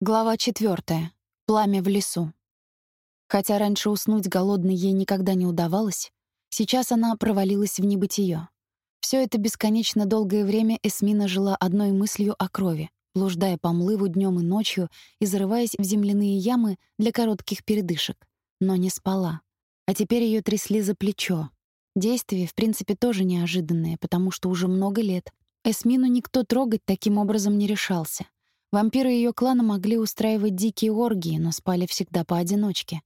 Глава четвертая. Пламя в лесу. Хотя раньше уснуть голодной ей никогда не удавалось, сейчас она провалилась в небытие. Все это бесконечно долгое время Эсмина жила одной мыслью о крови, блуждая по млыву днем и ночью и зарываясь в земляные ямы для коротких передышек, но не спала. А теперь ее трясли за плечо. Действие, в принципе, тоже неожиданное, потому что уже много лет Эсмину никто трогать таким образом не решался — Вампиры ее клана могли устраивать дикие оргии, но спали всегда поодиночке.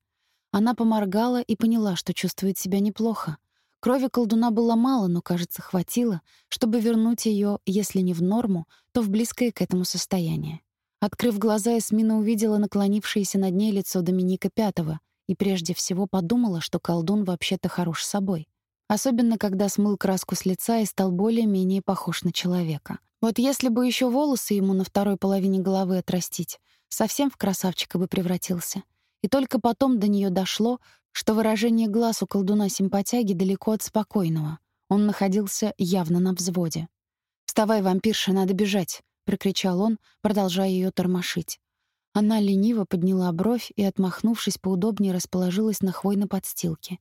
Она поморгала и поняла, что чувствует себя неплохо. Крови колдуна было мало, но, кажется, хватило, чтобы вернуть ее, если не в норму, то в близкое к этому состояние. Открыв глаза, Эсмина увидела наклонившееся над ней лицо Доминика Пятого и прежде всего подумала, что колдун вообще-то хорош собой. Особенно, когда смыл краску с лица и стал более-менее похож на человека. Вот если бы еще волосы ему на второй половине головы отрастить, совсем в красавчика бы превратился. И только потом до нее дошло, что выражение глаз у колдуна симпатяги далеко от спокойного. Он находился явно на взводе. «Вставай, вампирша, надо бежать!» — прокричал он, продолжая ее тормошить. Она лениво подняла бровь и, отмахнувшись поудобнее, расположилась на хвойной подстилке.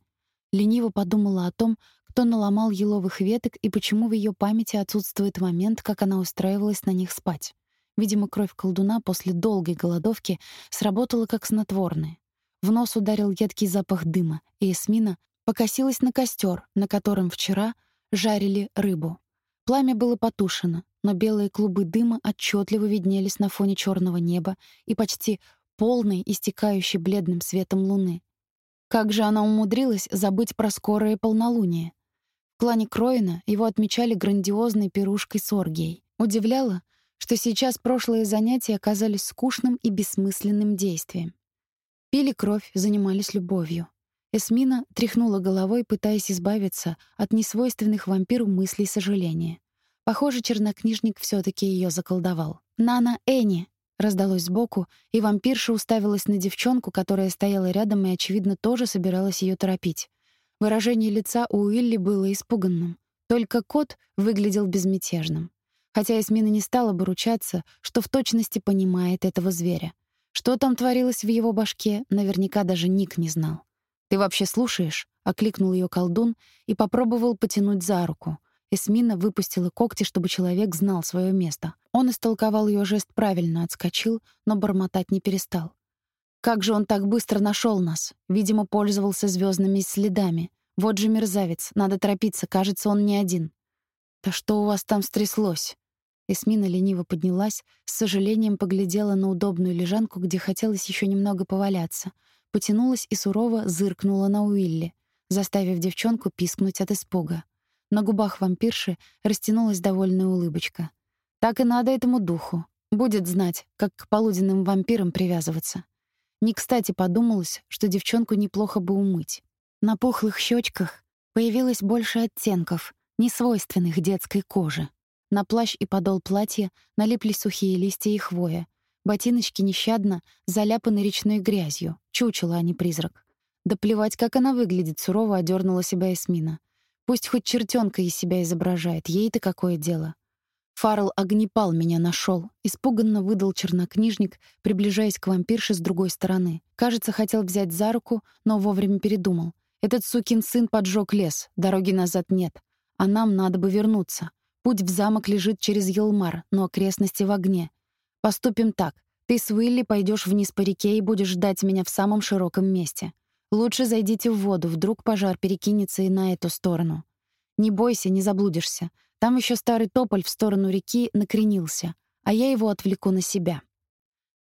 Лениво подумала о том, кто наломал еловых веток и почему в ее памяти отсутствует момент, как она устраивалась на них спать. Видимо, кровь колдуна после долгой голодовки сработала как снотворное. В нос ударил едкий запах дыма, и Эсмина покосилась на костер, на котором вчера жарили рыбу. Пламя было потушено, но белые клубы дыма отчетливо виднелись на фоне черного неба и почти полной, истекающей бледным светом луны. Как же она умудрилась забыть про скорое полнолуние? Клане Кроина его отмечали грандиозной пирушкой с оргией. Удивляло, что сейчас прошлые занятия оказались скучным и бессмысленным действием. Пили кровь, занимались любовью. Эсмина тряхнула головой, пытаясь избавиться от несвойственных вампиру мыслей сожаления. Похоже, чернокнижник все таки ее заколдовал. «Нана Эни!» Раздалось сбоку, и вампирша уставилась на девчонку, которая стояла рядом и, очевидно, тоже собиралась ее торопить. Выражение лица у Уилли было испуганным. Только кот выглядел безмятежным. Хотя Эсмина не стала бы ручаться, что в точности понимает этого зверя. Что там творилось в его башке, наверняка даже Ник не знал. «Ты вообще слушаешь?» — окликнул ее колдун и попробовал потянуть за руку — Эсмина выпустила когти, чтобы человек знал свое место. Он истолковал ее жест правильно, отскочил, но бормотать не перестал. Как же он так быстро нашел нас? Видимо, пользовался звездными следами. Вот же мерзавец, надо торопиться, кажется, он не один. Да что у вас там стряслось? Эсмина лениво поднялась, с сожалением поглядела на удобную лежанку, где хотелось еще немного поваляться, потянулась и сурово зыркнула на Уилли, заставив девчонку пискнуть от испуга. На губах вампирши растянулась довольная улыбочка. Так и надо этому духу. Будет знать, как к полуденным вампирам привязываться. Не кстати подумалось, что девчонку неплохо бы умыть. На пухлых щечках появилось больше оттенков, несвойственных детской коже. На плащ и подол платья налипли сухие листья и хвоя. Ботиночки нещадно заляпаны речной грязью. Чучело, а не призрак. Да плевать, как она выглядит, сурово одернула себя Эсмина. Пусть хоть чертенка из себя изображает, ей-то какое дело. Фаррелл огнепал меня нашел, испуганно выдал чернокнижник, приближаясь к вампирше с другой стороны. Кажется, хотел взять за руку, но вовремя передумал. Этот сукин сын поджег лес, дороги назад нет. А нам надо бы вернуться. Путь в замок лежит через Елмар, но окрестности в огне. Поступим так. Ты с Уилли пойдешь вниз по реке и будешь ждать меня в самом широком месте. Лучше зайдите в воду, вдруг пожар перекинется и на эту сторону. Не бойся, не заблудишься. Там еще старый тополь в сторону реки накренился, а я его отвлеку на себя.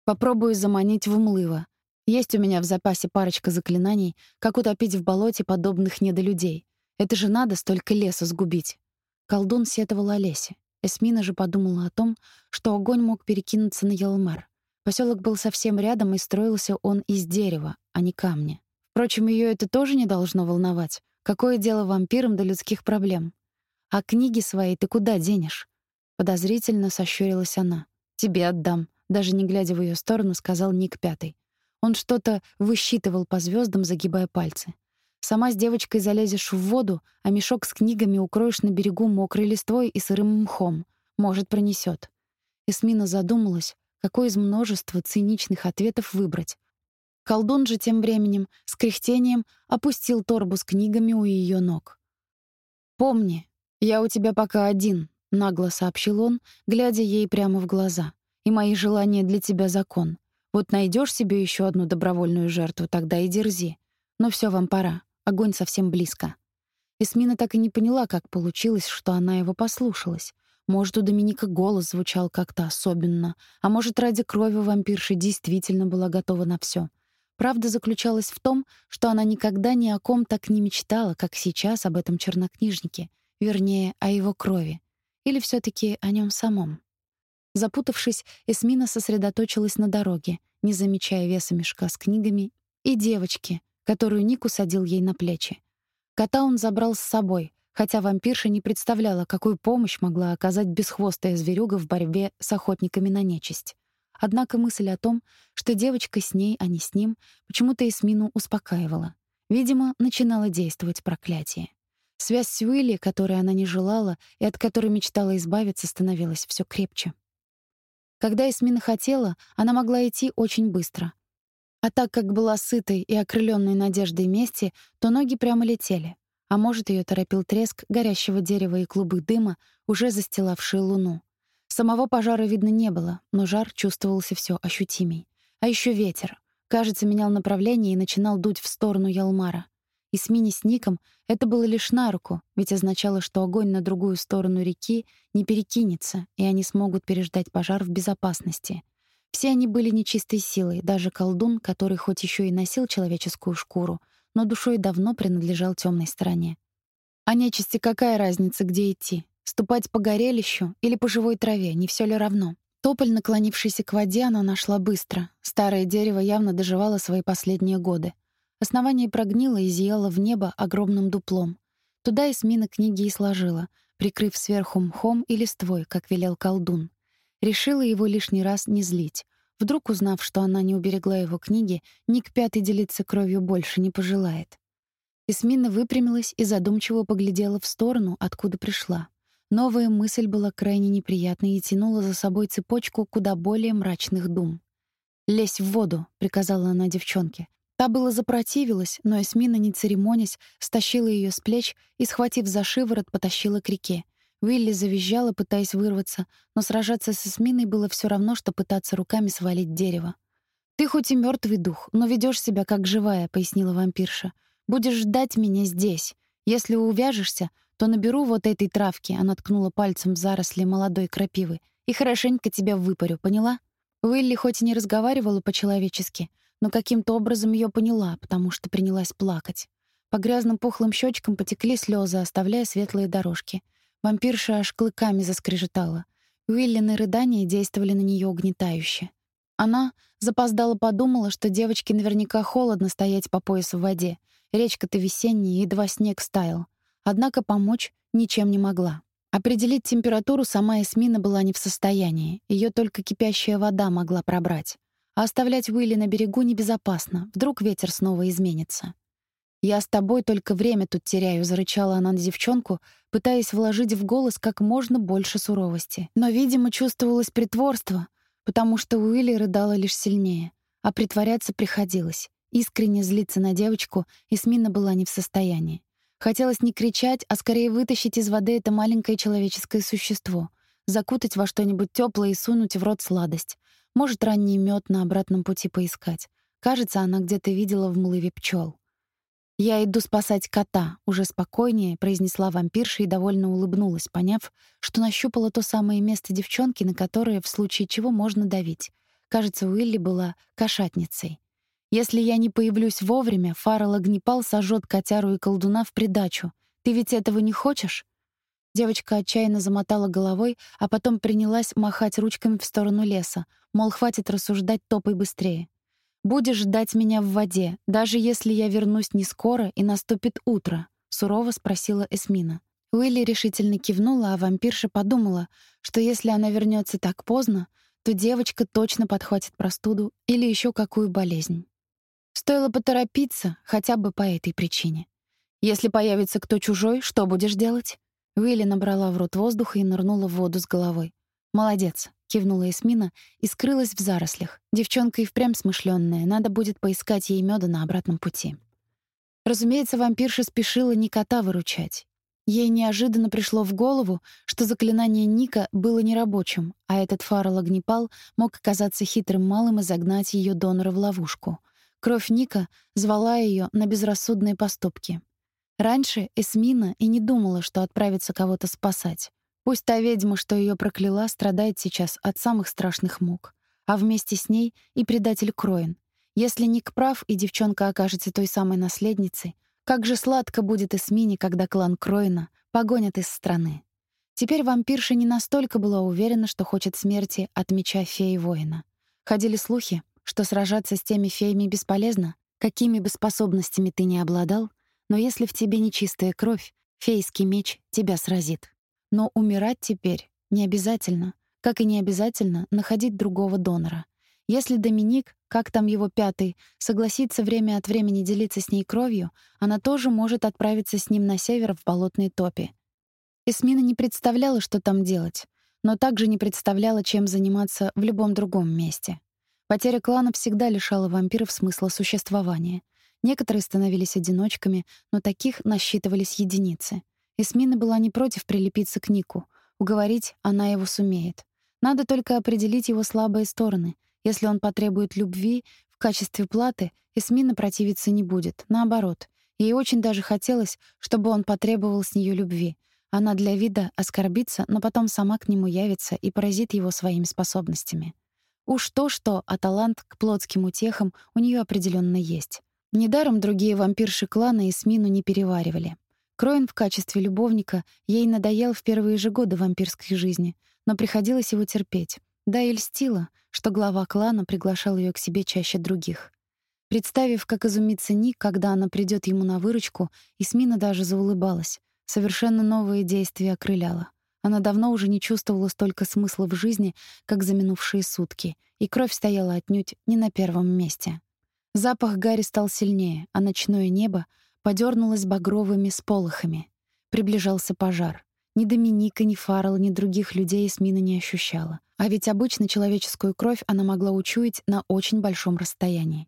Попробую заманить в млыво. Есть у меня в запасе парочка заклинаний, как утопить в болоте подобных недолюдей. Это же надо столько леса сгубить. Колдун сетовал Олесе. Эсмина же подумала о том, что огонь мог перекинуться на Елмар. Поселок был совсем рядом, и строился он из дерева, а не камня. Впрочем, ее это тоже не должно волновать. Какое дело вампирам до людских проблем? А книги свои ты куда денешь? Подозрительно сощурилась она. Тебе отдам, даже не глядя в ее сторону, сказал Ник Пятый. Он что-то высчитывал по звездам, загибая пальцы. Сама с девочкой залезешь в воду, а мешок с книгами укроешь на берегу мокрой листвой и сырым мхом. Может, пронесет. Эсмина задумалась, какой из множества циничных ответов выбрать. Колдун же тем временем с кряхтением опустил торбу с книгами у ее ног. «Помни, я у тебя пока один», — нагло сообщил он, глядя ей прямо в глаза. «И мои желания для тебя закон. Вот найдешь себе еще одну добровольную жертву, тогда и дерзи. Но все вам пора. Огонь совсем близко». Эсмина так и не поняла, как получилось, что она его послушалась. Может, у Доминика голос звучал как-то особенно, а может, ради крови вампирши действительно была готова на все. Правда заключалась в том, что она никогда ни о ком так не мечтала, как сейчас об этом чернокнижнике, вернее, о его крови. Или все таки о нем самом. Запутавшись, Эсмина сосредоточилась на дороге, не замечая веса мешка с книгами и девочки, которую Ник усадил ей на плечи. Кота он забрал с собой, хотя вампирша не представляла, какую помощь могла оказать бесхвостая зверюга в борьбе с охотниками на нечисть. Однако мысль о том, что девочка с ней, а не с ним, почему-то Эсмину успокаивала. Видимо, начинало действовать проклятие. Связь с Уилли, которой она не желала и от которой мечтала избавиться, становилась все крепче. Когда Эсмина хотела, она могла идти очень быстро. А так как была сытой и окрыленной надеждой мести, то ноги прямо летели. А может, ее торопил треск горящего дерева и клубы дыма, уже застилавшие луну. Самого пожара видно не было, но жар чувствовался все ощутимей. А еще ветер. Кажется, менял направление и начинал дуть в сторону Ялмара. И с Мини с Ником это было лишь на руку, ведь означало, что огонь на другую сторону реки не перекинется, и они смогут переждать пожар в безопасности. Все они были нечистой силой, даже колдун, который хоть еще и носил человеческую шкуру, но душой давно принадлежал темной стороне. А нечисти какая разница, где идти? Ступать по горелищу или по живой траве, не все ли равно? Тополь, наклонившийся к воде, она нашла быстро. Старое дерево явно доживало свои последние годы. Основание прогнило и зияло в небо огромным дуплом. Туда Эсмина книги и сложила, прикрыв сверху мхом и листвой, как велел колдун. Решила его лишний раз не злить. Вдруг, узнав, что она не уберегла его книги, Ник Пятый делиться кровью больше не пожелает. Эсмина выпрямилась и задумчиво поглядела в сторону, откуда пришла. Новая мысль была крайне неприятной и тянула за собой цепочку куда более мрачных дум. «Лезь в воду», — приказала она девчонке. Та было запротивилась, но Эсмина, не церемонясь, стащила ее с плеч и, схватив за шиворот, потащила к реке. Уилли завизжала, пытаясь вырваться, но сражаться с Эсминой было все равно, что пытаться руками свалить дерево. «Ты хоть и мертвый дух, но ведешь себя как живая», — пояснила вампирша. «Будешь ждать меня здесь. Если увяжешься, то наберу вот этой травки, она ткнула пальцем в заросли молодой крапивы, и хорошенько тебя выпарю, поняла? Уилли хоть и не разговаривала по-человечески, но каким-то образом ее поняла, потому что принялась плакать. По грязным пухлым щечкам потекли слезы, оставляя светлые дорожки. Вампирша аж клыками заскрежетала. Уиллины рыдания действовали на нее угнетающе. Она запоздала подумала, что девочке наверняка холодно стоять по пояс в воде. Речка-то весенняя, едва снег стаял. Однако помочь ничем не могла. Определить температуру сама Эсмина была не в состоянии. Ее только кипящая вода могла пробрать. А оставлять Уилли на берегу небезопасно. Вдруг ветер снова изменится. «Я с тобой только время тут теряю», — зарычала она на девчонку, пытаясь вложить в голос как можно больше суровости. Но, видимо, чувствовалось притворство, потому что Уилли рыдала лишь сильнее. А притворяться приходилось. Искренне злиться на девочку Эсмина была не в состоянии. Хотелось не кричать, а скорее вытащить из воды это маленькое человеческое существо, закутать во что-нибудь теплое и сунуть в рот сладость. Может, ранний мед на обратном пути поискать. Кажется, она где-то видела в млыве пчел. «Я иду спасать кота», — уже спокойнее произнесла вампирша и довольно улыбнулась, поняв, что нащупала то самое место девчонки, на которое в случае чего можно давить. Кажется, Уилли была кошатницей. Если я не появлюсь вовремя, Фаррел огнепал сожжет котяру и колдуна в придачу. Ты ведь этого не хочешь?» Девочка отчаянно замотала головой, а потом принялась махать ручками в сторону леса, мол, хватит рассуждать, топай быстрее. «Будешь ждать меня в воде, даже если я вернусь не скоро и наступит утро», — сурово спросила Эсмина. Уилли решительно кивнула, а вампирша подумала, что если она вернется так поздно, то девочка точно подхватит простуду или еще какую болезнь. Стоило поторопиться хотя бы по этой причине. Если появится кто чужой, что будешь делать? Уилли набрала в рот воздуха и нырнула в воду с головой. Молодец. кивнула Эсмина и скрылась в зарослях. Девчонка и впрямь смышленная, надо будет поискать ей меда на обратном пути. Разумеется, вампирша спешила не кота выручать. Ей неожиданно пришло в голову, что заклинание Ника было нерабочим, а этот фарол-огнепал мог оказаться хитрым малым и загнать ее донора в ловушку. Кровь Ника звала ее на безрассудные поступки. Раньше Эсмина и не думала, что отправится кого-то спасать. Пусть та ведьма, что ее прокляла, страдает сейчас от самых страшных мук, а вместе с ней и предатель Кроин. Если Ник прав и девчонка окажется той самой наследницей, как же сладко будет Эсмине, когда клан Кроина погонят из страны. Теперь вампирша не настолько была уверена, что хочет смерти от меча феи-воина. Ходили слухи, что сражаться с теми феями бесполезно, какими бы способностями ты ни обладал, но если в тебе нечистая кровь, фейский меч тебя сразит. Но умирать теперь не обязательно, как и не обязательно находить другого донора. Если Доминик, как там его пятый, согласится время от времени делиться с ней кровью, она тоже может отправиться с ним на север в болотные топи. Эсмина не представляла, что там делать, но также не представляла, чем заниматься в любом другом месте. Потеря клана всегда лишала вампиров смысла существования. Некоторые становились одиночками, но таких насчитывались единицы. Эсмина была не против прилепиться к Нику. Уговорить она его сумеет. Надо только определить его слабые стороны. Если он потребует любви в качестве платы, Эсмина противиться не будет. Наоборот, ей очень даже хотелось, чтобы он потребовал с нее любви. Она для вида оскорбится, но потом сама к нему явится и поразит его своими способностями. Уж то-что, а талант к плотским утехам у нее определенно есть. Недаром другие вампирши клана Эсмину не переваривали. Кроин в качестве любовника ей надоел в первые же годы вампирской жизни, но приходилось его терпеть. Да и льстила, что глава клана приглашал ее к себе чаще других. Представив, как изумится Ник, когда она придет ему на выручку, Исмина даже заулыбалась. Совершенно новые действия окрыляла. Она давно уже не чувствовала столько смысла в жизни, как за минувшие сутки, и кровь стояла отнюдь не на первом месте. Запах гари стал сильнее, а ночное небо подернулась багровыми сполохами. Приближался пожар. Ни Доминика, ни Фаррелла, ни других людей Эсмина не ощущала. А ведь обычно человеческую кровь она могла учуять на очень большом расстоянии.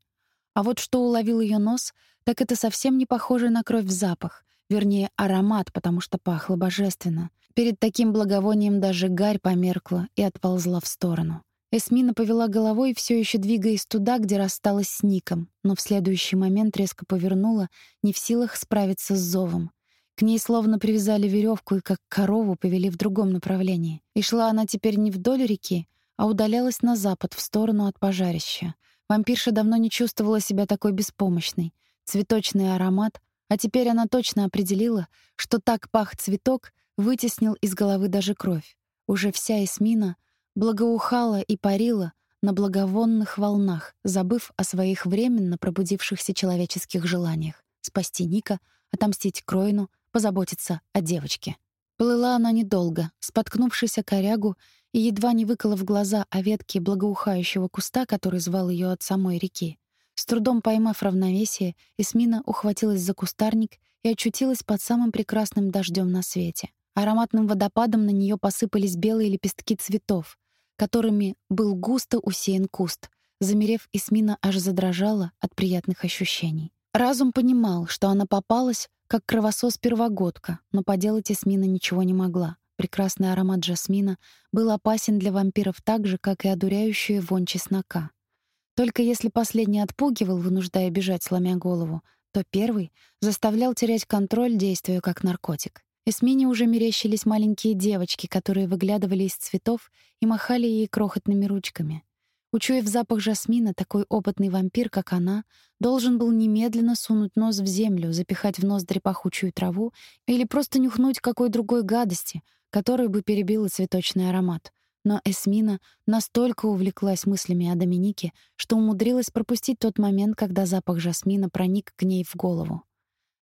А вот что уловил ее нос, так это совсем не похоже на кровь запах, вернее, аромат, потому что пахло божественно. Перед таким благовонием даже гарь померкла и отползла в сторону. Эсмина повела головой, все еще двигаясь туда, где рассталась с Ником, но в следующий момент резко повернула, не в силах справиться с зовом. К ней словно привязали веревку и как корову повели в другом направлении. И шла она теперь не вдоль реки, а удалялась на запад, в сторону от пожарища. Вампирша давно не чувствовала себя такой беспомощной. Цветочный аромат, а теперь она точно определила, что так пах цветок, вытеснил из головы даже кровь. Уже вся Эсмина — благоухала и парила на благовонных волнах, забыв о своих временно пробудившихся человеческих желаниях — спасти Ника, отомстить Кроину, позаботиться о девочке. Плыла она недолго, споткнувшись о корягу и едва не выколов глаза о ветке благоухающего куста, который звал ее от самой реки. С трудом поймав равновесие, Эсмина ухватилась за кустарник и очутилась под самым прекрасным дождем на свете. Ароматным водопадом на нее посыпались белые лепестки цветов, которыми был густо усеян куст. Замерев, Исмина аж задрожала от приятных ощущений. Разум понимал, что она попалась, как кровосос-первогодка, но поделать Исмина ничего не могла. Прекрасный аромат жасмина был опасен для вампиров так же, как и одуряющая вонь чеснока. Только если последний отпугивал, вынуждая бежать, сломя голову, то первый заставлял терять контроль, действуя как наркотик. Эсмине уже мерещились маленькие девочки, которые выглядывали из цветов и махали ей крохотными ручками. Учуяв запах жасмина, такой опытный вампир, как она, должен был немедленно сунуть нос в землю, запихать в ноздри пахучую траву или просто нюхнуть какой другой гадости, которая бы перебила цветочный аромат. Но Эсмина настолько увлеклась мыслями о Доминике, что умудрилась пропустить тот момент, когда запах жасмина проник к ней в голову.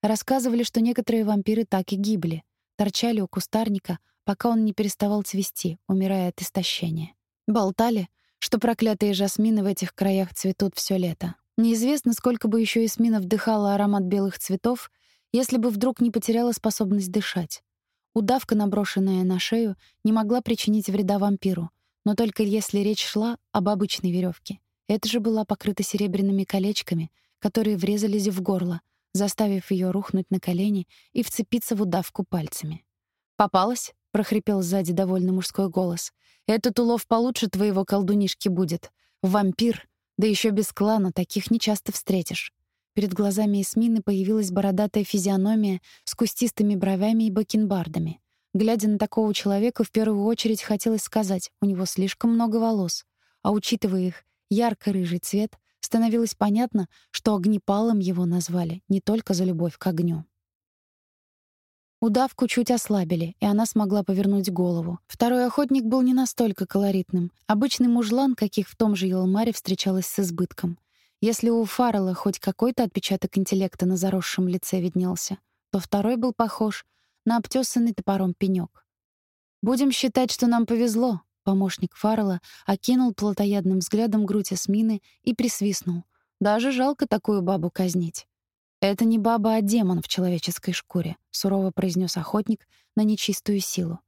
Рассказывали, что некоторые вампиры так и гибли торчали у кустарника, пока он не переставал цвести, умирая от истощения. Болтали, что проклятые жасмины в этих краях цветут все лето. Неизвестно, сколько бы еще Эсмина вдыхала аромат белых цветов, если бы вдруг не потеряла способность дышать. Удавка, наброшенная на шею, не могла причинить вреда вампиру, но только если речь шла об обычной веревке. Эта же была покрыта серебряными колечками, которые врезались в горло, заставив ее рухнуть на колени и вцепиться в удавку пальцами. «Попалась?» — прохрипел сзади довольно мужской голос. «Этот улов получше твоего колдунишки будет. Вампир, да еще без клана, таких не часто встретишь». Перед глазами Эсмины появилась бородатая физиономия с кустистыми бровями и бакенбардами. Глядя на такого человека, в первую очередь хотелось сказать, у него слишком много волос. А учитывая их ярко-рыжий цвет, становилось понятно, что огнепалом его назвали не только за любовь к огню. Удавку чуть ослабили, и она смогла повернуть голову. Второй охотник был не настолько колоритным. Обычный мужлан, каких в том же Елмаре встречалось с избытком. Если у Фаррелла хоть какой-то отпечаток интеллекта на заросшем лице виднелся, то второй был похож на обтесанный топором пенёк. «Будем считать, что нам повезло», — помощник Фаррелла окинул плотоядным взглядом грудь Эсмины и присвистнул. «Даже жалко такую бабу казнить». «Это не баба, а демон в человеческой шкуре», — сурово произнес охотник на нечистую силу.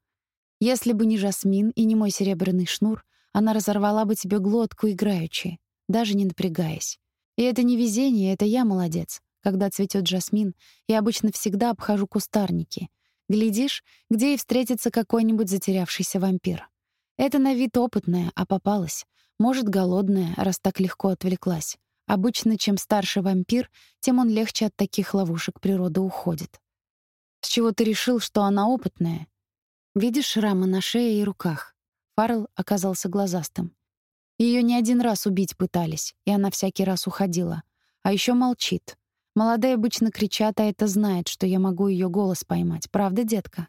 «Если бы не Жасмин и не мой серебряный шнур, она разорвала бы тебе глотку играючи, даже не напрягаясь. И это не везение, это я молодец. Когда цветет жасмин, я обычно всегда обхожу кустарники. Глядишь, где и встретится какой-нибудь затерявшийся вампир. Это на вид опытная, а попалась. Может, голодная, раз так легко отвлеклась. Обычно, чем старше вампир, тем он легче от таких ловушек природы уходит. С чего ты решил, что она опытная? Видишь шрамы на шее и руках? Фаррелл оказался глазастым. Ее не один раз убить пытались, и она всякий раз уходила. А еще молчит. Молодые обычно кричат, а это знает, что я могу ее голос поймать. Правда, детка?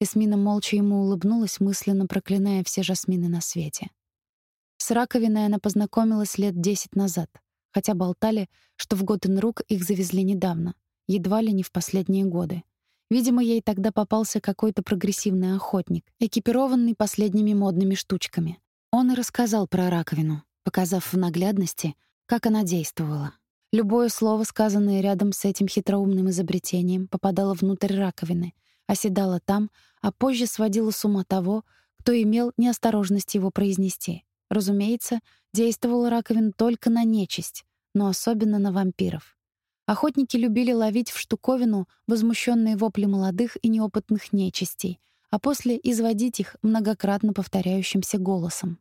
Эсмина молча ему улыбнулась, мысленно проклиная все жасмины на свете. С раковиной она познакомилась лет десять назад хотя болтали, что в Готенрук их завезли недавно, едва ли не в последние годы. Видимо, ей тогда попался какой-то прогрессивный охотник, экипированный последними модными штучками. Он и рассказал про раковину, показав в наглядности, как она действовала. Любое слово, сказанное рядом с этим хитроумным изобретением, попадало внутрь раковины, оседало там, а позже сводило с ума того, кто имел неосторожность его произнести. Разумеется, действовала раковина только на нечисть, но особенно на вампиров. Охотники любили ловить в штуковину возмущенные вопли молодых и неопытных нечистей, а после изводить их многократно повторяющимся голосом,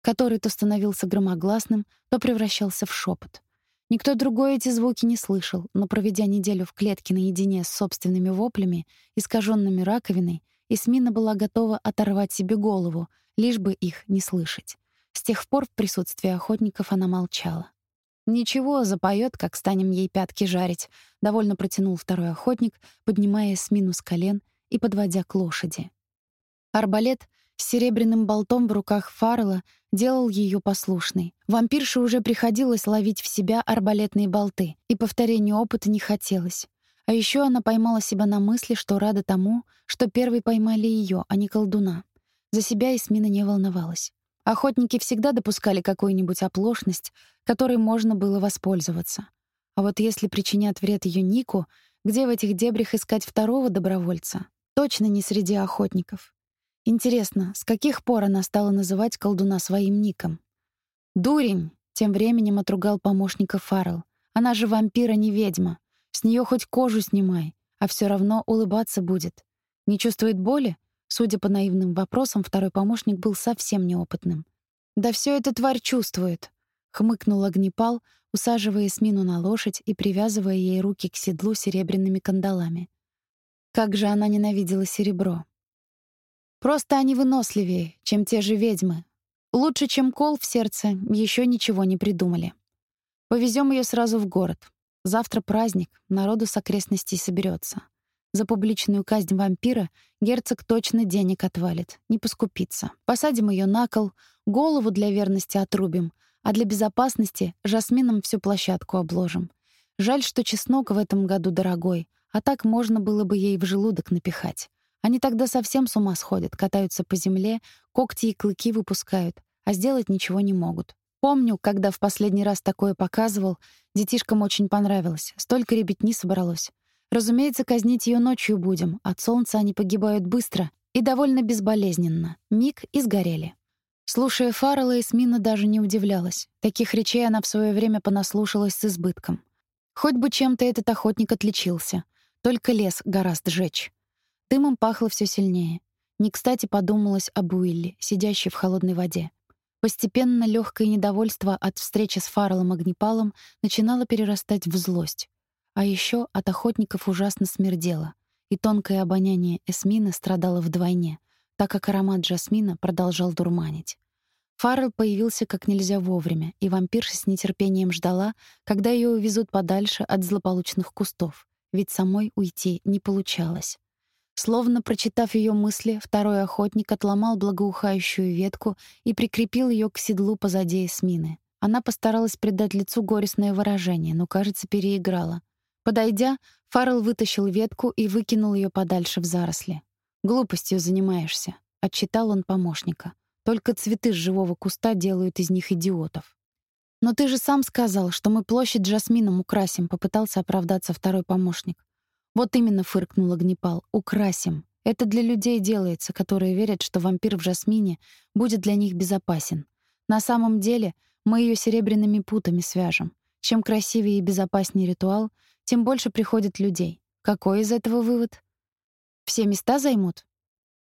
который то становился громогласным, то превращался в шепот. Никто другой эти звуки не слышал, но проведя неделю в клетке наедине с собственными воплями, искаженными раковиной, Исмина была готова оторвать себе голову, лишь бы их не слышать. С тех пор в присутствии охотников она молчала. «Ничего, запоет, как станем ей пятки жарить», — довольно протянул второй охотник, поднимая Эсмину с колен и подводя к лошади. Арбалет с серебряным болтом в руках Фаррелла делал ее послушной. Вампирше уже приходилось ловить в себя арбалетные болты, и повторению опыта не хотелось. А еще она поймала себя на мысли, что рада тому, что первой поймали ее, а не колдуна. За себя Эсмина не волновалась. Охотники всегда допускали какую-нибудь оплошность, которой можно было воспользоваться. А вот если причинят вред ее Нику, где в этих дебрях искать второго добровольца? Точно не среди охотников. Интересно, с каких пор она стала называть колдуна своим ником? «Дурень!» — тем временем отругал помощника Фаррелл. «Она же вампира, не ведьма. С нее хоть кожу снимай, а все равно улыбаться будет. Не чувствует боли? Судя по наивным вопросам, второй помощник был совсем неопытным. «Да все это тварь чувствует», — хмыкнул огнепал, усаживая Эсмину на лошадь и привязывая ей руки к седлу серебряными кандалами. Как же она ненавидела серебро. Просто они выносливее, чем те же ведьмы. Лучше, чем кол в сердце, еще ничего не придумали. Повезем ее сразу в город. Завтра праздник, народу с окрестностей соберется. За публичную казнь вампира герцог точно денег отвалит, не поскупится. Посадим ее на кол, голову для верности отрубим, а для безопасности жасмином всю площадку обложим. Жаль, что чеснок в этом году дорогой, а так можно было бы ей в желудок напихать. Они тогда совсем с ума сходят, катаются по земле, когти и клыки выпускают, а сделать ничего не могут. Помню, когда в последний раз такое показывал, детишкам очень понравилось. Столько ребятни собралось. Разумеется, казнить ее ночью будем. От солнца они погибают быстро и довольно безболезненно. Миг и сгорели. Слушая Фаррелла, Эсмина даже не удивлялась. Таких речей она в свое время понаслушалась с избытком. Хоть бы чем-то этот охотник отличился. Только лес гораздо жечь. Дымом пахло все сильнее. Не кстати подумалось об Уилле, сидящей в холодной воде. Постепенно легкое недовольство от встречи с Фарреллом Огнепалом начинало перерастать в злость. А еще от охотников ужасно смердело, и тонкое обоняние Эсмины страдало вдвойне, так как аромат джасмина продолжал дурманить. Фаррелл появился как нельзя вовремя, и вампирша с нетерпением ждала, когда ее увезут подальше от злополучных кустов, ведь самой уйти не получалось. Словно прочитав ее мысли, второй охотник отломал благоухающую ветку и прикрепил ее к седлу позади Эсмины. Она постаралась придать лицу горестное выражение, но, кажется, переиграла. Подойдя, Фаррелл вытащил ветку и выкинул ее подальше в заросли. «Глупостью занимаешься», — отчитал он помощника. Только цветы с живого куста делают из них идиотов. «Но ты же сам сказал, что мы площадь жасмином украсим», — попытался оправдаться второй помощник. «Вот именно», — фыркнул огнепал, — «украсим. Это для людей делается, которые верят, что вампир в жасмине будет для них безопасен. На самом деле мы ее серебряными путами свяжем. Чем красивее и безопаснее ритуал, тем больше приходит людей. Какой из этого вывод? Все места займут?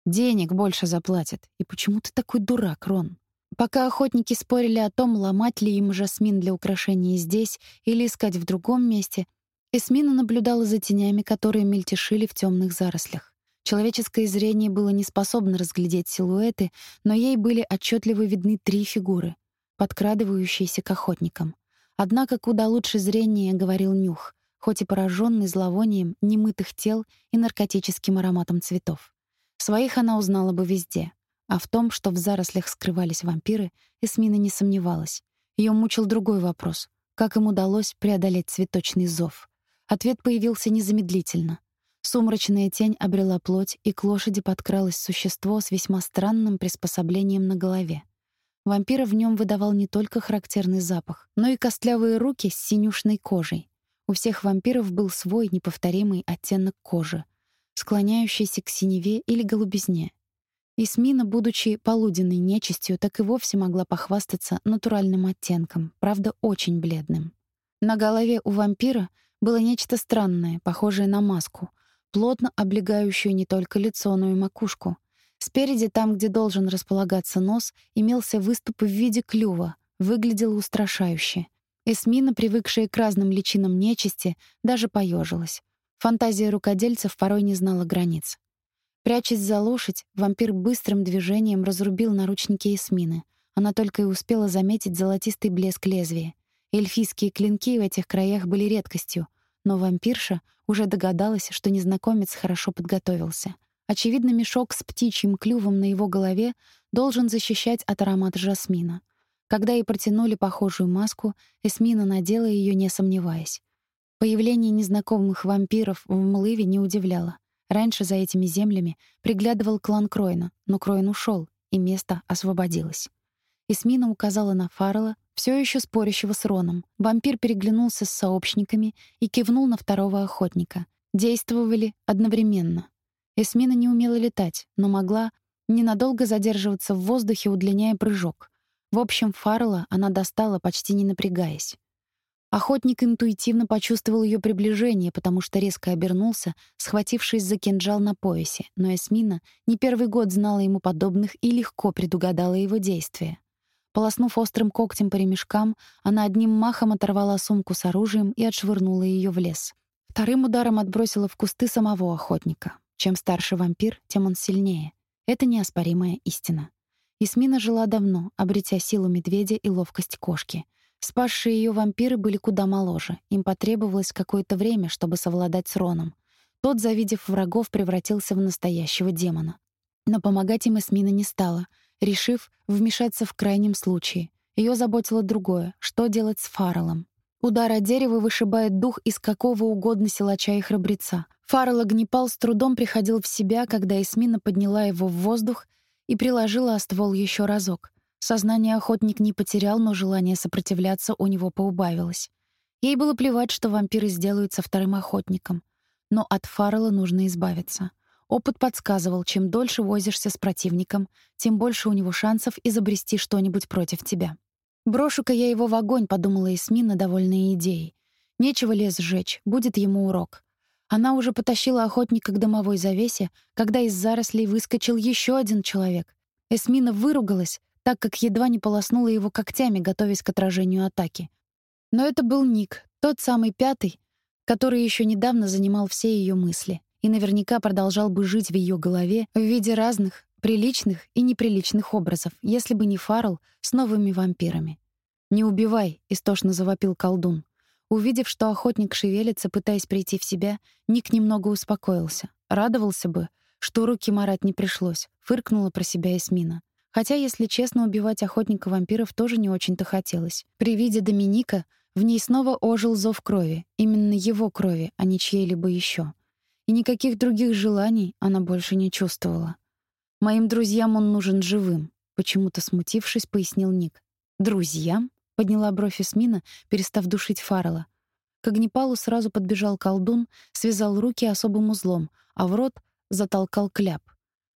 Денег больше заплатят. И почему ты такой дурак, Рон? Пока охотники спорили о том, ломать ли им жасмин для украшения здесь или искать в другом месте, Эсмина наблюдала за тенями, которые мельтешили в темных зарослях. Человеческое зрение было не способно разглядеть силуэты, но ей были отчетливо видны три фигуры, подкрадывающиеся к охотникам. Однако куда лучше зрение говорил нюх, хоть и пораженный зловонием немытых тел и наркотическим ароматом цветов. Своих она узнала бы везде. А в том, что в зарослях скрывались вампиры, Эсмина не сомневалась. Ее мучил другой вопрос. Как им удалось преодолеть цветочный зов? Ответ появился незамедлительно. Сумрачная тень обрела плоть, и к лошади подкралось существо с весьма странным приспособлением на голове. Вампира в нем выдавал не только характерный запах, но и костлявые руки с синюшной кожей. У всех вампиров был свой неповторимый оттенок кожи, склоняющейся к синеве или голубизне. Исмина, будучи полуденной нечистью, так и вовсе могла похвастаться натуральным оттенком, правда, очень бледным. На голове у вампира было нечто странное, похожее на маску, плотно облегающую не только лицо, но и макушку. Спереди, там, где должен располагаться нос, имелся выступ в виде клюва, выглядел устрашающе. Эсмина, привыкшая к разным личинам нечисти, даже поежилась. Фантазия рукодельцев порой не знала границ. Прячась за лошадь, вампир быстрым движением разрубил наручники Эсмины. Она только и успела заметить золотистый блеск лезвия. Эльфийские клинки в этих краях были редкостью, но вампирша уже догадалась, что незнакомец хорошо подготовился. Очевидно, мешок с птичьим клювом на его голове должен защищать от аромата жасмина. Когда ей протянули похожую маску, Эсмина надела ее, не сомневаясь. Появление незнакомых вампиров в Млыве не удивляло. Раньше за этими землями приглядывал клан Кройна, но Кройн ушел, и место освободилось. Исмина указала на Фаррелла, все еще спорящего с Роном. Вампир переглянулся с сообщниками и кивнул на второго охотника. Действовали одновременно. Эсмина не умела летать, но могла ненадолго задерживаться в воздухе, удлиняя прыжок. В общем, Фаррелла она достала, почти не напрягаясь. Охотник интуитивно почувствовал ее приближение, потому что резко обернулся, схватившись за кинжал на поясе, но Эсмина не первый год знала ему подобных и легко предугадала его действия. Полоснув острым когтем по ремешкам, она одним махом оторвала сумку с оружием и отшвырнула ее в лес. Вторым ударом отбросила в кусты самого охотника. Чем старше вампир, тем он сильнее. Это неоспоримая истина. Исмина жила давно, обретя силу медведя и ловкость кошки — Спасшие ее вампиры были куда моложе. Им потребовалось какое-то время, чтобы совладать с Роном. Тот, завидев врагов, превратился в настоящего демона. Но помогать им Эсмина не стала, решив вмешаться в крайнем случае. Ее заботило другое — что делать с Фарреллом. Удар о дерево вышибает дух из какого угодно силача и храбреца. Фаррелл огнепал с трудом приходил в себя, когда Эсмина подняла его в воздух и приложила о ствол еще разок. Сознание охотник не потерял, но желание сопротивляться у него поубавилось. Ей было плевать, что вампиры сделают со вторым охотником. Но от Фаррелла нужно избавиться. Опыт подсказывал, чем дольше возишься с противником, тем больше у него шансов изобрести что-нибудь против тебя. «Брошу-ка я его в огонь», — подумала Эсмина, довольная идеей. «Нечего лес сжечь, будет ему урок». Она уже потащила охотника к домовой завесе, когда из зарослей выскочил еще один человек. Эсмина выругалась, так как едва не полоснула его когтями, готовясь к отражению атаки. Но это был Ник, тот самый пятый, который еще недавно занимал все ее мысли и наверняка продолжал бы жить в ее голове в виде разных, приличных и неприличных образов, если бы не Фаррелл с новыми вампирами. «Не убивай», — истошно завопил колдун. Увидев, что охотник шевелится, пытаясь прийти в себя, Ник немного успокоился. Радовался бы, что руки марать не пришлось, фыркнула про себя Эсмина. Хотя, если честно, убивать охотника-вампиров тоже не очень-то хотелось. При виде Доминика в ней снова ожил зов крови, именно его крови, а не чьей-либо еще и никаких других желаний она больше не чувствовала. «Моим друзьям он нужен живым», — почему-то смутившись, пояснил Ник. «Друзьям?» — подняла бровь Эсмина, перестав душить Фаррелла. К огнепалу сразу подбежал колдун, связал руки особым узлом, а в рот затолкал кляп.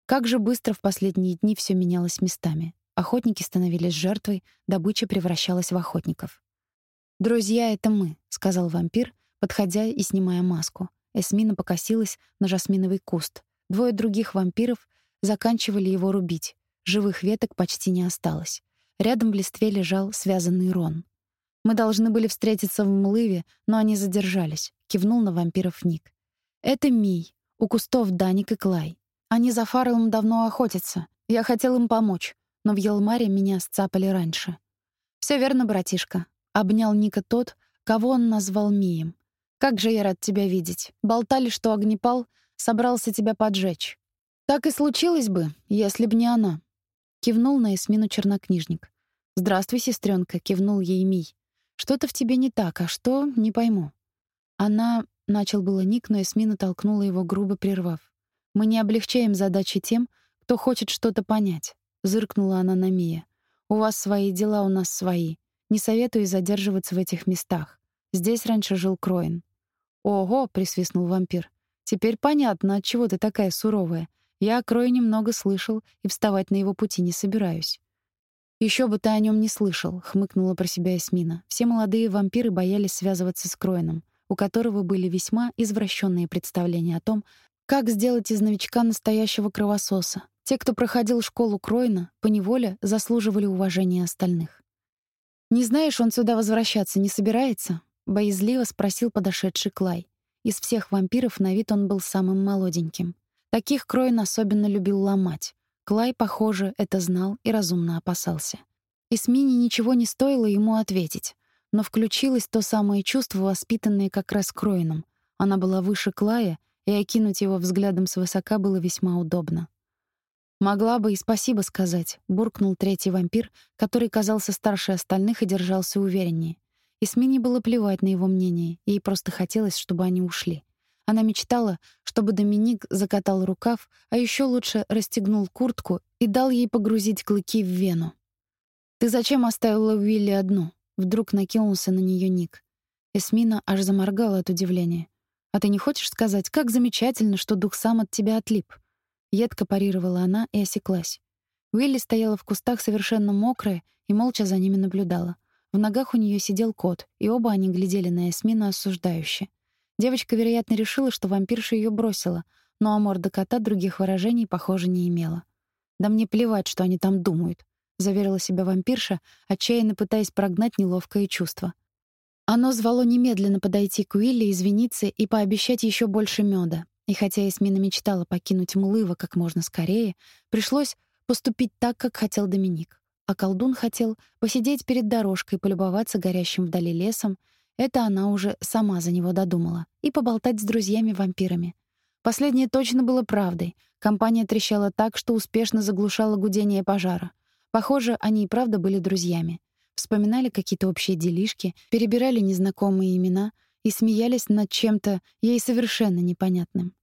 Как же быстро в последние дни все менялось местами. Охотники становились жертвой, добыча превращалась в охотников. «Друзья — это мы», — сказал вампир, подходя и снимая маску. Эсмина покосилась на жасминовый куст. Двое других вампиров заканчивали его рубить. Живых веток почти не осталось. Рядом в листве лежал связанный Рон. «Мы должны были встретиться в Млыве, но они задержались», — кивнул на вампиров Ник. «Это Мий. У кустов Даник и Клай. Они за Фарреллом давно охотятся. Я хотел им помочь, но в Елмаре меня сцапали раньше». «Всё верно, братишка», — обнял Ника тот, кого он назвал Мием. Как же я рад тебя видеть. Болтали, что огнепал собрался тебя поджечь. Так и случилось бы, если б не она. Кивнул на Эсмину чернокнижник. Здравствуй, сестренка, кивнул ей Мий. Что-то в тебе не так, а что, не пойму. Она начал было Ник, но Эсмина толкнула его грубо прервав. Мы не облегчаем задачи тем, кто хочет что-то понять, зыркнула она на Мия. У вас свои дела, у нас свои. Не советую задерживаться в этих местах. Здесь раньше жил Кроин. «Ого!» — присвистнул вампир. «Теперь понятно, отчего ты такая суровая. Я о Крое немного слышал и вставать на его пути не собираюсь». Еще бы ты о нем не слышал», — хмыкнула про себя Эсмина. Все молодые вампиры боялись связываться с Кроином, у которого были весьма извращенные представления о том, как сделать из новичка настоящего кровососа. Те, кто проходил школу Кроина, поневоле заслуживали уважения остальных. «Не знаешь, он сюда возвращаться не собирается?» Боязливо спросил подошедший Клай. Из всех вампиров на вид он был самым молоденьким. Таких Кройн особенно любил ломать. Клай, похоже, это знал и разумно опасался. Эсмине ничего не стоило ему ответить, но включилось то самое чувство, воспитанное как раз Кроином. Она была выше Клая, и окинуть его взглядом свысока было весьма удобно. «Могла бы и спасибо сказать», — буркнул третий вампир, который казался старше остальных и держался увереннее. Исмине было плевать на его мнение, ей просто хотелось, чтобы они ушли. Она мечтала, чтобы Доминик закатал рукав, а еще лучше расстегнул куртку и дал ей погрузить клыки в вену. «Ты зачем оставила Уилли одну?» Вдруг накинулся на нее Ник. Эсмина аж заморгала от удивления. «А ты не хочешь сказать, как замечательно, что дух сам от тебя отлип?» Едко парировала она и осеклась. Уилли стояла в кустах совершенно мокрая и молча за ними наблюдала. В ногах у нее сидел кот, и оба они глядели на Эсмину осуждающе. Девочка, вероятно, решила, что вампирша ее бросила, но о морда кота других выражений, похоже, не имела. «Да мне плевать, что они там думают», — заверила себя вампирша, отчаянно пытаясь прогнать неловкое чувство. Оно звало немедленно подойти к Уилле, извиниться и пообещать еще больше меда. И хотя Эсмина мечтала покинуть Млыва как можно скорее, пришлось поступить так, как хотел Доминик. А колдун хотел посидеть перед дорожкой, полюбоваться горящим вдали лесом. Это она уже сама за него додумала. И поболтать с друзьями-вампирами. Последнее точно было правдой. Компания трещала так, что успешно заглушала гудение пожара. Похоже, они и правда были друзьями. Вспоминали какие-то общие делишки, перебирали незнакомые имена и смеялись над чем-то ей совершенно непонятным.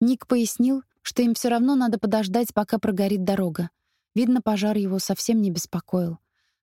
Ник пояснил, что им все равно надо подождать, пока прогорит дорога, Видно, пожар его совсем не беспокоил.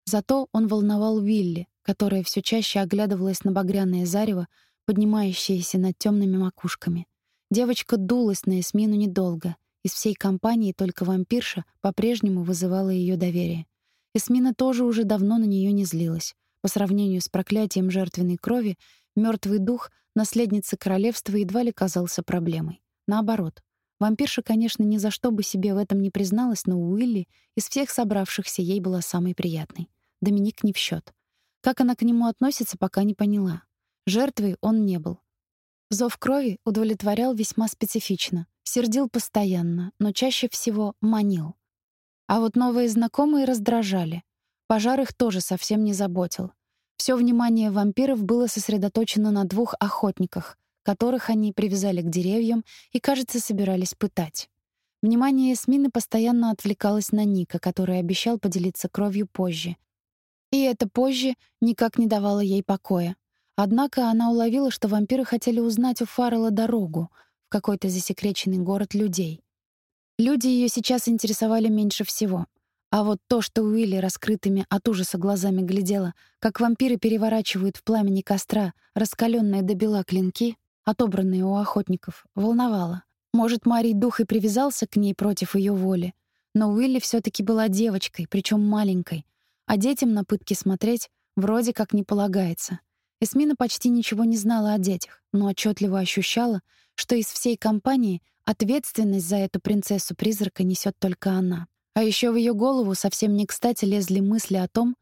Зато он волновал Вилли, которая все чаще оглядывалась на багряное зарево, поднимающееся над темными макушками. Девочка дулась на Эсмину недолго. Из всей компании только вампирша по-прежнему вызывала ее доверие. Эсмина тоже уже давно на нее не злилась. По сравнению с проклятием жертвенной крови, мертвый дух наследницы королевства едва ли казался проблемой. Наоборот, вампирша, конечно, ни за что бы себе в этом не призналась, но Уилли из всех собравшихся ей была самой приятной. Доминик не в счет. Как она к нему относится, пока не поняла. Жертвой он не был. Зов крови удовлетворял весьма специфично, сердил постоянно, но чаще всего манил. А вот новые знакомые раздражали. Пожар их тоже совсем не заботил. Все внимание вампиров было сосредоточено на двух охотниках, которых они привязали к деревьям и, кажется, собирались пытать. Внимание Эсмины постоянно отвлекалось на Ника, который обещал поделиться кровью позже. И это позже никак не давало ей покоя. Однако она уловила, что вампиры хотели узнать у Фаррелла дорогу в какой-то засекреченный город людей. Люди ее сейчас интересовали меньше всего. А вот то, что Уилли раскрытыми от ужаса глазами глядела, как вампиры переворачивают в пламени костра раскаленные до бела клинки, отобранные у охотников, волновало. Может, Марий дух и привязался к ней против ее воли, но Уилли все таки была девочкой, причем маленькой, а детям на пытки смотреть вроде как не полагается — Эсмина почти ничего не знала о детях, но отчетливо ощущала, что из всей компании ответственность за эту принцессу-призрака несет только она. А еще в ее голову совсем не кстати лезли мысли о том,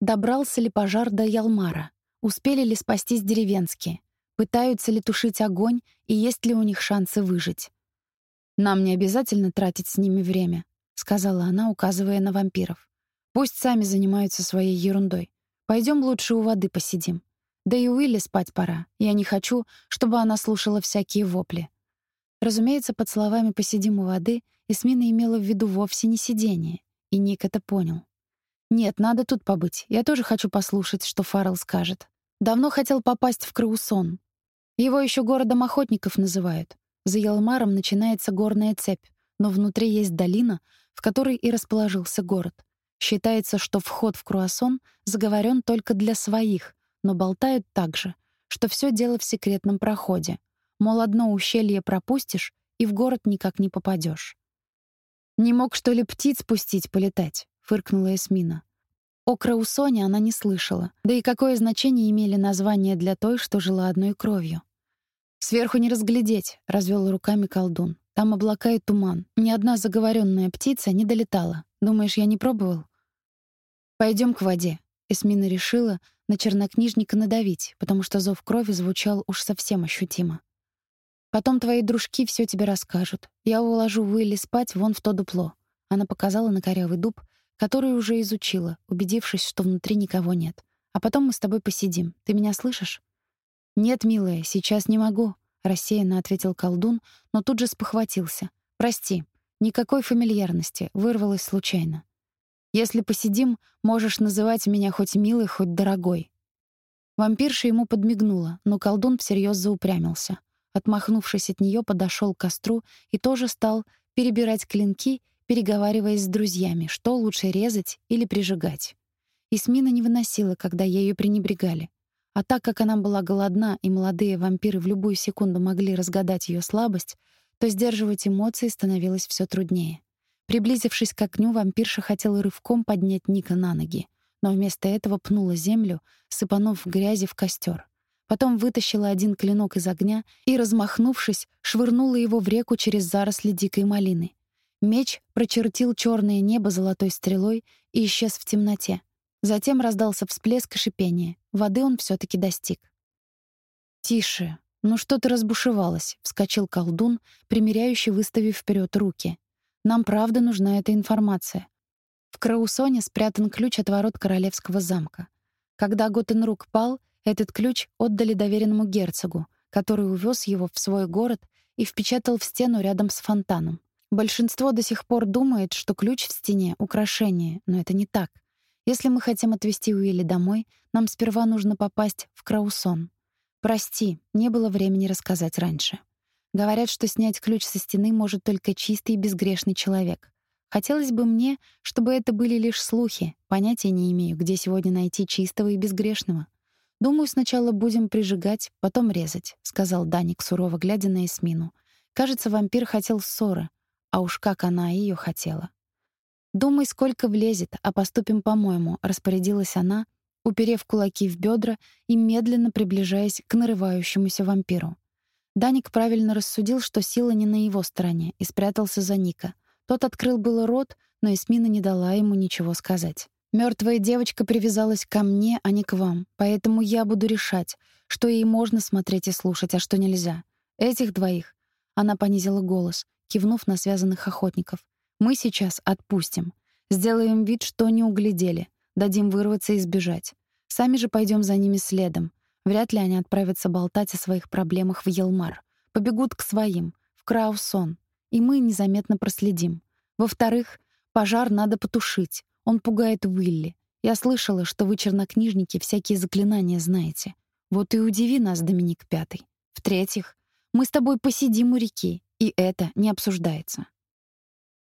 добрался ли пожар до Ялмара, успели ли спастись деревенские, пытаются ли тушить огонь и есть ли у них шансы выжить. «Нам не обязательно тратить с ними время», — сказала она, указывая на вампиров. «Пусть сами занимаются своей ерундой. Пойдем лучше у воды посидим. Да и Уилли спать пора. Я не хочу, чтобы она слушала всякие вопли. Разумеется, под словами «посидим у воды» Эсмина имела в виду вовсе не сидение. И Ник это понял. «Нет, надо тут побыть. Я тоже хочу послушать, что Фаррелл скажет. Давно хотел попасть в Краусон. Его еще городом охотников называют. За Елмаром начинается горная цепь, но внутри есть долина, в которой и расположился город. Считается, что вход в Круассон заговорен только для своих, но болтают также, что все дело в секретном проходе. Мол, одно ущелье пропустишь, и в город никак не попадешь. «Не мог, что ли, птиц пустить полетать?» — фыркнула Эсмина. О Краусоне она не слышала, да и какое значение имели названия для той, что жила одной кровью. «Сверху не разглядеть», — развел руками колдун. «Там облака и туман. Ни одна заговоренная птица не долетала. Думаешь, я не пробовал?» Пойдем к воде», — Эсмина решила, на чернокнижника надавить, потому что зов крови звучал уж совсем ощутимо. «Потом твои дружки все тебе расскажут. Я уложу Уилли спать вон в то дупло». Она показала на корявый дуб, который уже изучила, убедившись, что внутри никого нет. «А потом мы с тобой посидим. Ты меня слышишь?» «Нет, милая, сейчас не могу», — рассеянно ответил колдун, но тут же спохватился. «Прости, никакой фамильярности, вырвалось случайно». Если посидим, можешь называть меня хоть милой, хоть дорогой». Вампирша ему подмигнула, но колдун всерьез заупрямился. Отмахнувшись от нее, подошел к костру и тоже стал перебирать клинки, переговариваясь с друзьями, что лучше резать или прижигать. Исмина не выносила, когда ею пренебрегали. А так как она была голодна, и молодые вампиры в любую секунду могли разгадать ее слабость, то сдерживать эмоции становилось все труднее. Приблизившись к окну, вампирша хотела рывком поднять Ника на ноги, но вместо этого пнула землю, сыпанув грязи в костер. Потом вытащила один клинок из огня и, размахнувшись, швырнула его в реку через заросли дикой малины. Меч прочертил черное небо золотой стрелой и исчез в темноте. Затем раздался всплеск и шипение. Воды он все таки достиг. «Тише! Ну что ты разбушевалась?» — вскочил колдун, примиряющий, выставив вперед руки. Нам правда нужна эта информация. В Краусоне спрятан ключ от ворот королевского замка. Когда Готенрук пал, этот ключ отдали доверенному герцогу, который увез его в свой город и впечатал в стену рядом с фонтаном. Большинство до сих пор думает, что ключ в стене — украшение, но это не так. Если мы хотим отвезти Уилли домой, нам сперва нужно попасть в Краусон. Прости, не было времени рассказать раньше. Говорят, что снять ключ со стены может только чистый и безгрешный человек. Хотелось бы мне, чтобы это были лишь слухи. Понятия не имею, где сегодня найти чистого и безгрешного. Думаю, сначала будем прижигать, потом резать, сказал Даник, сурово глядя на Эсмину. Кажется, вампир хотел ссоры, а уж как она ее хотела. «Думай, сколько влезет, а поступим по-моему», — распорядилась она, уперев кулаки в бедра и медленно приближаясь к нарывающемуся вампиру. Даник правильно рассудил, что сила не на его стороне, и спрятался за Ника. Тот открыл было рот, но Эсмина не дала ему ничего сказать. Мертвая девочка привязалась ко мне, а не к вам, поэтому я буду решать, что ей можно смотреть и слушать, а что нельзя. Этих двоих она понизила голос, кивнув на связанных охотников. Мы сейчас отпустим. Сделаем вид, что не углядели. Дадим вырваться и сбежать. Сами же пойдем за ними следом. Вряд ли они отправятся болтать о своих проблемах в Елмар. Побегут к своим, в Краусон. И мы незаметно проследим. Во-вторых, пожар надо потушить. Он пугает Уилли. Я слышала, что вы, чернокнижники, всякие заклинания знаете. Вот и удиви нас, Доминик Пятый. В-третьих, мы с тобой посидим у реки, и это не обсуждается.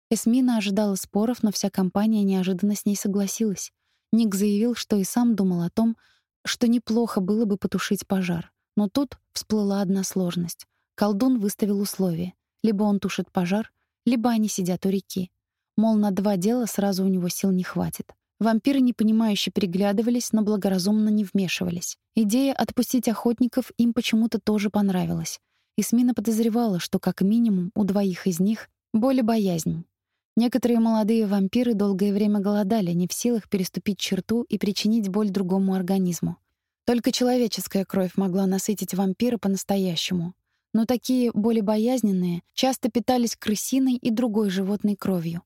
Эсмина ожидала споров, но вся компания неожиданно с ней согласилась. Ник заявил, что и сам думал о том, что неплохо было бы потушить пожар. Но тут всплыла одна сложность. Колдун выставил условие. Либо он тушит пожар, либо они сидят у реки. Мол, на два дела сразу у него сил не хватит. Вампиры непонимающе переглядывались, но благоразумно не вмешивались. Идея отпустить охотников им почему-то тоже понравилась. Исмина подозревала, что как минимум у двоих из них боль и боязнь. Некоторые молодые вампиры долгое время голодали, не в силах переступить черту и причинить боль другому организму. Только человеческая кровь могла насытить вампира по-настоящему. Но такие болебоязненные часто питались крысиной и другой животной кровью.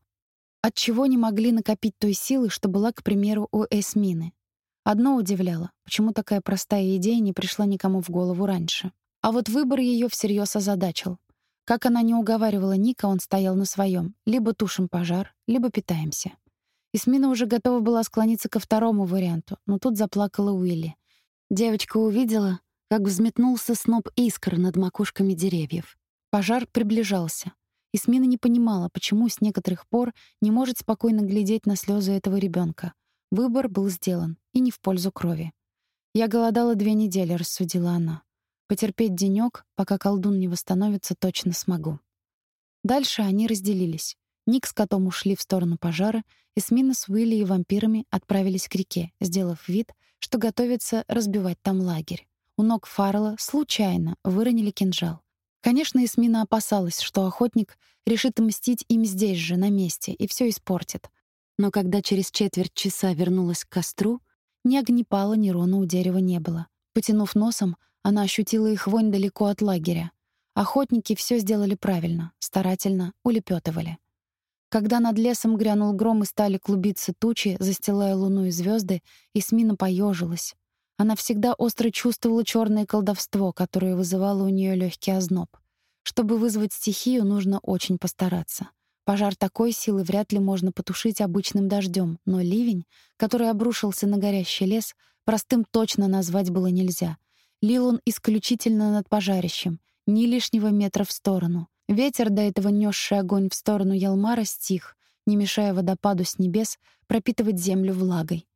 Отчего не могли накопить той силы, что была, к примеру, у Эсмины. Одно удивляло, почему такая простая идея не пришла никому в голову раньше. А вот выбор ее всерьез озадачил. Как она не уговаривала Ника, он стоял на своем: либо тушим пожар, либо питаемся. Исмина уже готова была склониться ко второму варианту, но тут заплакала Уилли. Девочка увидела, как взметнулся сноп искр над макушками деревьев. Пожар приближался. Исмина не понимала, почему с некоторых пор не может спокойно глядеть на слезы этого ребенка. Выбор был сделан, и не в пользу крови. «Я голодала две недели», — рассудила она. Потерпеть денёк, пока колдун не восстановится, точно смогу. Дальше они разделились. Ник с котом ушли в сторону пожара, и Смина с Уилли и вампирами отправились к реке, сделав вид, что готовятся разбивать там лагерь. У ног Фаррелла случайно выронили кинжал. Конечно, Эсмина опасалась, что охотник решит мстить им здесь же, на месте, и всё испортит. Но когда через четверть часа вернулась к костру, ни огнепала, ни рона у дерева не было. Потянув носом, она ощутила их вонь далеко от лагеря. Охотники все сделали правильно, старательно улепетывали. Когда над лесом грянул гром и стали клубиться тучи, застилая луну и звезды, Исмина поежилась. Она всегда остро чувствовала черное колдовство, которое вызывало у нее легкий озноб. Чтобы вызвать стихию, нужно очень постараться. Пожар такой силы вряд ли можно потушить обычным дождем, но ливень, который обрушился на горящий лес, простым точно назвать было нельзя — Лил он исключительно над пожарищем, ни лишнего метра в сторону. Ветер, до этого несший огонь в сторону Ялмара, стих, не мешая водопаду с небес пропитывать землю влагой.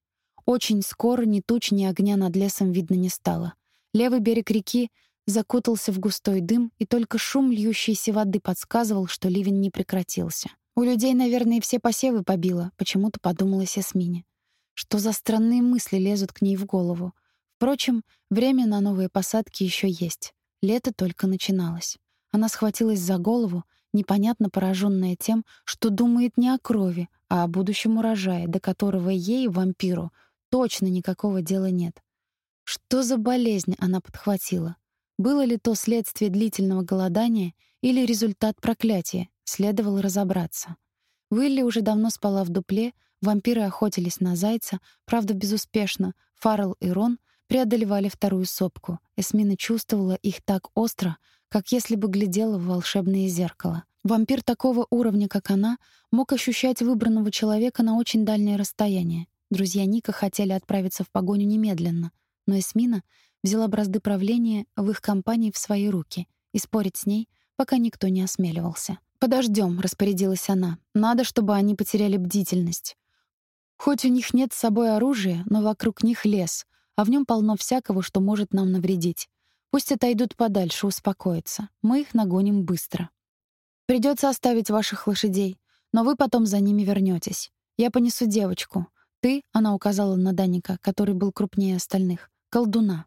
Очень скоро ни туч, ни огня над лесом видно не стало. Левый берег реки закутался в густой дым, и только шум льющейся воды подсказывал, что ливень не прекратился. У людей, наверное, все посевы побило, почему-то подумалось Эсмине. Что за странные мысли лезут к ней в голову? Впрочем, время на новые посадки еще есть. Лето только начиналось. Она схватилась за голову, непонятно пораженная тем, что думает не о крови, а о будущем урожае, до которого ей, вампиру, точно никакого дела нет. Что за болезнь она подхватила? Было ли то следствие длительного голодания или результат проклятия? Следовало разобраться. Уилли уже давно спала в дупле, вампиры охотились на зайца, правда, безуспешно. Фаррелл и Рон — преодолевали вторую сопку. Эсмина чувствовала их так остро, как если бы глядела в волшебное зеркало. Вампир такого уровня, как она, мог ощущать выбранного человека на очень дальнее расстояние. Друзья Ника хотели отправиться в погоню немедленно, но Эсмина взяла бразды правления в их компании в свои руки и спорить с ней, пока никто не осмеливался. «Подождем», — распорядилась она. «Надо, чтобы они потеряли бдительность. Хоть у них нет с собой оружия, но вокруг них лес, а в нем полно всякого, что может нам навредить. Пусть отойдут подальше, успокоятся. Мы их нагоним быстро. Придется оставить ваших лошадей, но вы потом за ними вернетесь. Я понесу девочку. Ты, она указала на Даника, который был крупнее остальных, колдуна.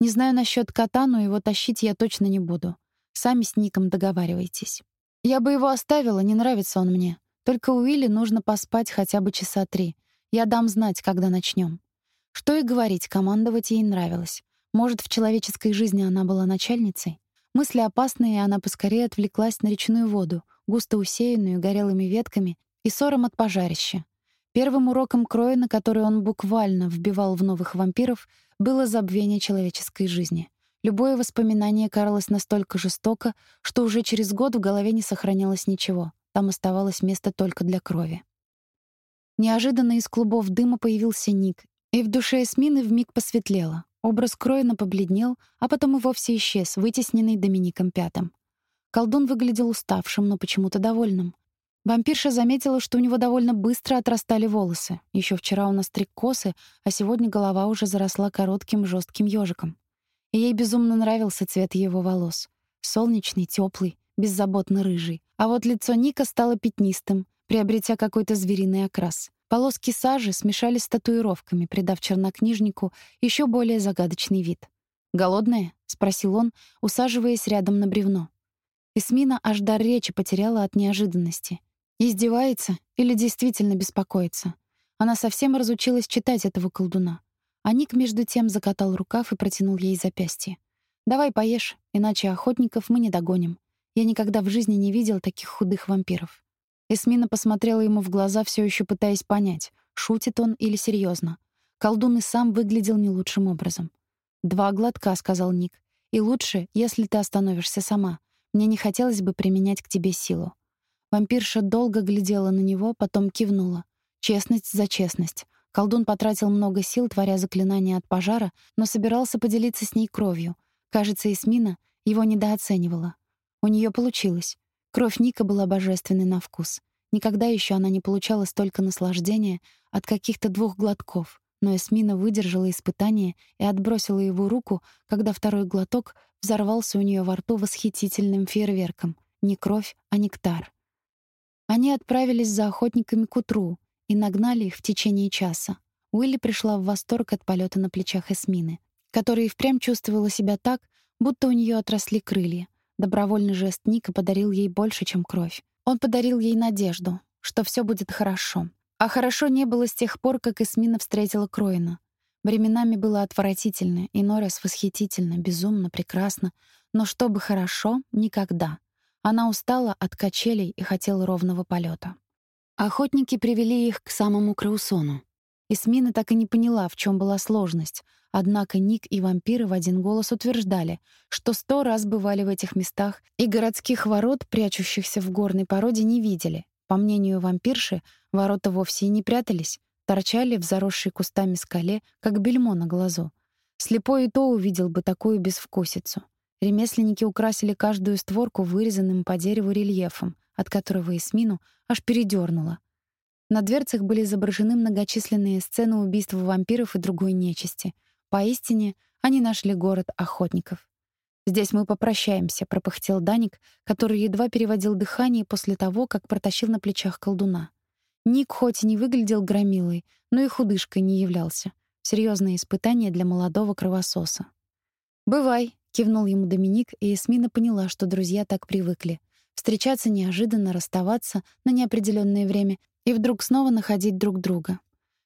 Не знаю насчет кота, но его тащить я точно не буду. Сами с Ником договаривайтесь. Я бы его оставила, не нравится он мне. Только Уилли нужно поспать хотя бы часа три. Я дам знать, когда начнем. Что и говорить, командовать ей нравилось. Может, в человеческой жизни она была начальницей? Мысли опасные, и она поскорее отвлеклась на речную воду, густо усеянную горелыми ветками и ссором от пожарища. Первым уроком кроя, на который он буквально вбивал в новых вампиров, было забвение человеческой жизни. Любое воспоминание каралось настолько жестоко, что уже через год в голове не сохранялось ничего. Там оставалось место только для крови. Неожиданно из клубов дыма появился Ник, и в душе Эсмины вмиг посветлело. Образ Кроина побледнел, а потом и вовсе исчез, вытесненный Домиником Пятым. Колдун выглядел уставшим, но почему-то довольным. Вампирша заметила, что у него довольно быстро отрастали волосы. Еще вчера он остриг косы, а сегодня голова уже заросла коротким жестким ежиком. И ей безумно нравился цвет его волос. Солнечный, теплый, беззаботно рыжий. А вот лицо Ника стало пятнистым, приобретя какой-то звериный окрас. Полоски сажи смешались с татуировками, придав чернокнижнику еще более загадочный вид. «Голодная?» — спросил он, усаживаясь рядом на бревно. Эсмина аж дар речи потеряла от неожиданности. Издевается или действительно беспокоится? Она совсем разучилась читать этого колдуна. А Ник между тем закатал рукав и протянул ей запястье. «Давай поешь, иначе охотников мы не догоним. Я никогда в жизни не видел таких худых вампиров». Эсмина посмотрела ему в глаза, все еще пытаясь понять, шутит он или серьезно. Колдун и сам выглядел не лучшим образом. «Два глотка», — сказал Ник. «И лучше, если ты остановишься сама. Мне не хотелось бы применять к тебе силу». Вампирша долго глядела на него, потом кивнула. Честность за честность. Колдун потратил много сил, творя заклинание от пожара, но собирался поделиться с ней кровью. Кажется, Эсмина его недооценивала. У нее получилось. Кровь Ника была божественной на вкус. Никогда еще она не получала столько наслаждения от каких-то двух глотков. Но Эсмина выдержала испытание и отбросила его руку, когда второй глоток взорвался у нее во рту восхитительным фейерверком. Не кровь, а нектар. Они отправились за охотниками к утру и нагнали их в течение часа. Уилли пришла в восторг от полета на плечах Эсмины, которая и впрямь чувствовала себя так, будто у нее отросли крылья. Добровольный жест Ника подарил ей больше, чем кровь. Он подарил ей надежду, что все будет хорошо. А хорошо не было с тех пор, как Эсмина встретила Кроина. Временами было отвратительно, иной раз восхитительно, безумно, прекрасно, но чтобы хорошо — никогда. Она устала от качелей и хотела ровного полета. Охотники привели их к самому Краусону. Эсмина так и не поняла, в чем была сложность, однако Ник и вампиры в один голос утверждали, что сто раз бывали в этих местах и городских ворот, прячущихся в горной породе, не видели. По мнению вампирши, ворота вовсе и не прятались, торчали в заросшей кустами скале, как бельмо на глазу. Слепой и то увидел бы такую безвкусицу. Ремесленники украсили каждую створку вырезанным по дереву рельефом, от которого Эсмину аж передёрнуло. На дверцах были изображены многочисленные сцены убийств вампиров и другой нечисти. Поистине, они нашли город охотников. «Здесь мы попрощаемся», — пропыхтел Даник, который едва переводил дыхание после того, как протащил на плечах колдуна. Ник хоть и не выглядел громилой, но и худышкой не являлся. Серьезное испытание для молодого кровососа. «Бывай», — кивнул ему Доминик, и Эсмина поняла, что друзья так привыкли. Встречаться неожиданно, расставаться на неопределённое время и вдруг снова находить друг друга.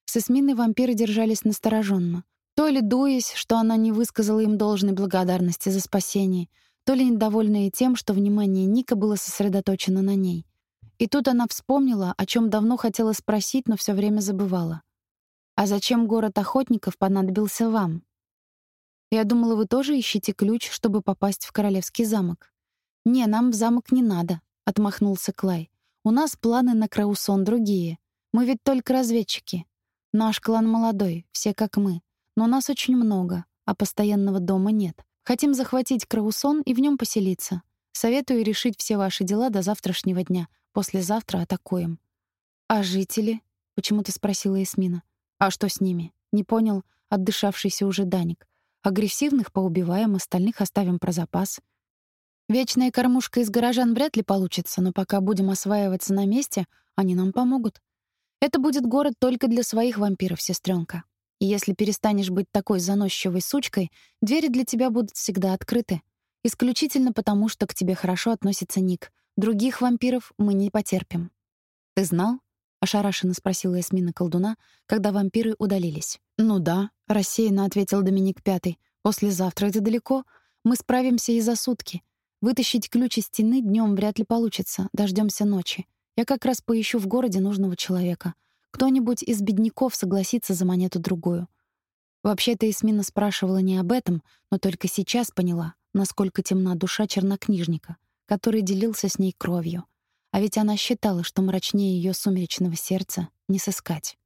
С Эсминой вампиры держались настороженно, то ли дуясь, что она не высказала им должной благодарности за спасение, то ли недовольные тем, что внимание Ника было сосредоточено на ней. И тут она вспомнила, о чем давно хотела спросить, но все время забывала. «А зачем город охотников понадобился вам?» «Я думала, вы тоже ищете ключ, чтобы попасть в королевский замок». «Не, нам в замок не надо», — отмахнулся Клай. У нас планы на Краусон другие. Мы ведь только разведчики. Наш клан молодой, все как мы. Но нас очень много, а постоянного дома нет. Хотим захватить Краусон и в нем поселиться. Советую решить все ваши дела до завтрашнего дня. Послезавтра атакуем. А жители? Почему-то спросила Эсмина. А что с ними? Не понял отдышавшийся уже Даник. Агрессивных поубиваем, остальных оставим про запас. Вечная кормушка из горожан вряд ли получится, но пока будем осваиваться на месте, они нам помогут. Это будет город только для своих вампиров, сестренка. И если перестанешь быть такой заносчивой сучкой, двери для тебя будут всегда открыты. Исключительно потому, что к тебе хорошо относится Ник. Других вампиров мы не потерпим. «Ты знал?» — ошарашенно спросила Эсмина колдуна, когда вампиры удалились. «Ну да», — рассеянно ответил Доминик Пятый. «Послезавтра это далеко. Мы справимся и за сутки. Вытащить ключ из стены днем вряд ли получится. Дождемся ночи. Я как раз поищу в городе нужного человека. Кто-нибудь из бедняков согласится за монету-другую». Вообще-то Эсмина спрашивала не об этом, но только сейчас поняла, насколько темна душа чернокнижника, который делился с ней кровью. А ведь она считала, что мрачнее ее сумеречного сердца не сыскать.